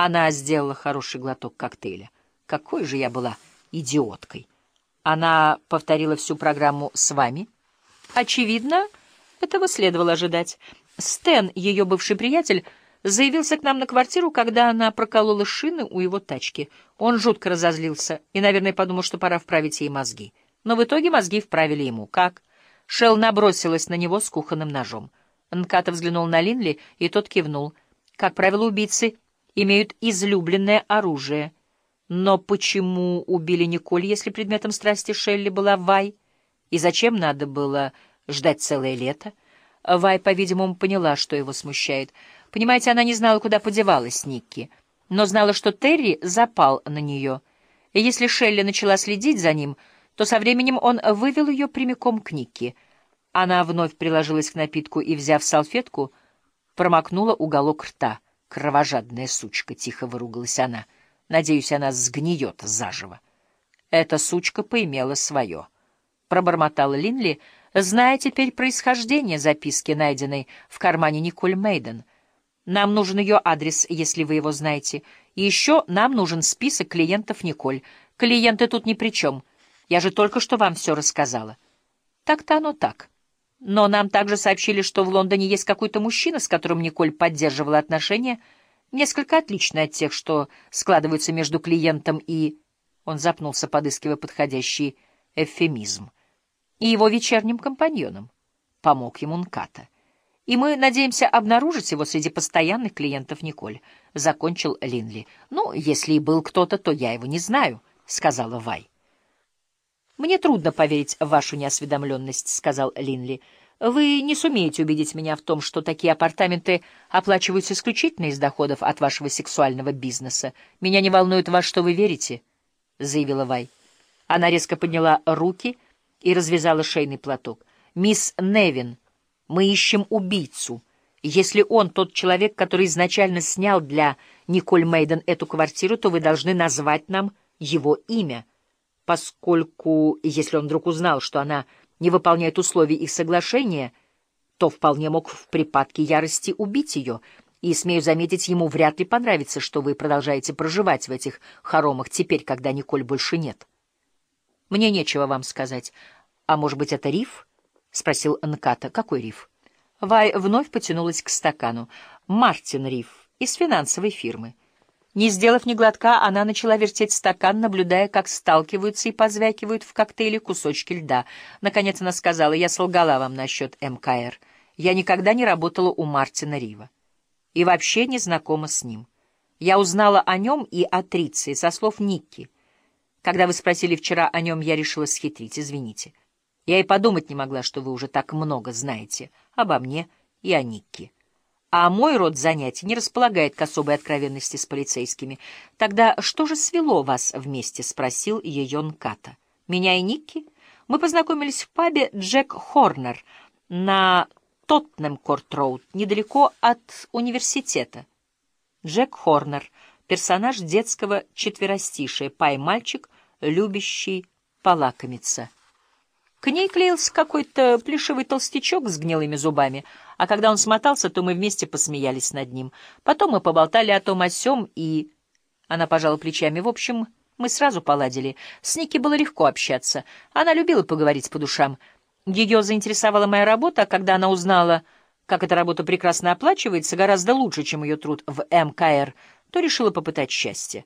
Она сделала хороший глоток коктейля. Какой же я была идиоткой! Она повторила всю программу с вами. Очевидно, этого следовало ожидать. Стэн, ее бывший приятель, заявился к нам на квартиру, когда она проколола шины у его тачки. Он жутко разозлился и, наверное, подумал, что пора вправить ей мозги. Но в итоге мозги вправили ему. Как? Шел набросилась на него с кухонным ножом. Нката взглянул на Линли, и тот кивнул. Как правило, убийцы имеют излюбленное оружие. Но почему убили Николь, если предметом страсти Шелли была Вай? И зачем надо было ждать целое лето? Вай, по-видимому, поняла, что его смущает. Понимаете, она не знала, куда подевалась Никки, но знала, что Терри запал на нее. И если Шелли начала следить за ним, то со временем он вывел ее прямиком к Никки. Она вновь приложилась к напитку и, взяв салфетку, промокнула уголок рта. «Кровожадная сучка!» — тихо выругалась она. «Надеюсь, она сгниет заживо». Эта сучка поимела свое. Пробормотала Линли, зная теперь происхождение записки, найденной в кармане Николь Мейден. Нам нужен ее адрес, если вы его знаете. И еще нам нужен список клиентов Николь. Клиенты тут ни при чем. Я же только что вам все рассказала. Так-то оно так. Но нам также сообщили, что в Лондоне есть какой-то мужчина, с которым Николь поддерживала отношения, несколько отличные от тех, что складываются между клиентом и... Он запнулся, подыскивая подходящий эвфемизм. И его вечерним компаньоном. Помог ему Нката. И мы надеемся обнаружить его среди постоянных клиентов Николь. Закончил Линли. Ну, если и был кто-то, то я его не знаю, — сказала Вай. «Мне трудно поверить в вашу неосведомленность», — сказал Линли. «Вы не сумеете убедить меня в том, что такие апартаменты оплачиваются исключительно из доходов от вашего сексуального бизнеса. Меня не волнует во что вы верите», — заявила Вай. Она резко подняла руки и развязала шейный платок. «Мисс Невин, мы ищем убийцу. Если он тот человек, который изначально снял для Николь Мейден эту квартиру, то вы должны назвать нам его имя» поскольку, если он вдруг узнал, что она не выполняет условий их соглашения, то вполне мог в припадке ярости убить ее, и, смею заметить, ему вряд ли понравится, что вы продолжаете проживать в этих хоромах теперь, когда Николь больше нет. Мне нечего вам сказать. А может быть, это риф? — спросил Нката. — Какой риф? Вай вновь потянулась к стакану. Мартин Риф из финансовой фирмы. Не сделав ни глотка, она начала вертеть стакан, наблюдая, как сталкиваются и позвякивают в коктейле кусочки льда. Наконец она сказала, я солгала вам насчет МКР. Я никогда не работала у Мартина Рива. И вообще не знакома с ним. Я узнала о нем и о Триции, со слов Никки. Когда вы спросили вчера о нем, я решила схитрить, извините. Я и подумать не могла, что вы уже так много знаете обо мне и о Никке. А мой род занятий не располагает к особой откровенности с полицейскими. Тогда что же свело вас вместе? — спросил ее Нката. Меня и Никки? Мы познакомились в пабе «Джек Хорнер» на Тоттенем-Корт-Роуд, недалеко от университета. Джек Хорнер — персонаж детского четверостишия, пай-мальчик, любящий полакомиться. К ней клеился какой-то плешивый толстячок с гнилыми зубами, а когда он смотался, то мы вместе посмеялись над ним. Потом мы поболтали о том о сём, и... Она пожала плечами. В общем, мы сразу поладили. С Ники было легко общаться. Она любила поговорить по душам. Ее заинтересовала моя работа, а когда она узнала, как эта работа прекрасно оплачивается, гораздо лучше, чем ее труд в МКР, то решила попытать счастье.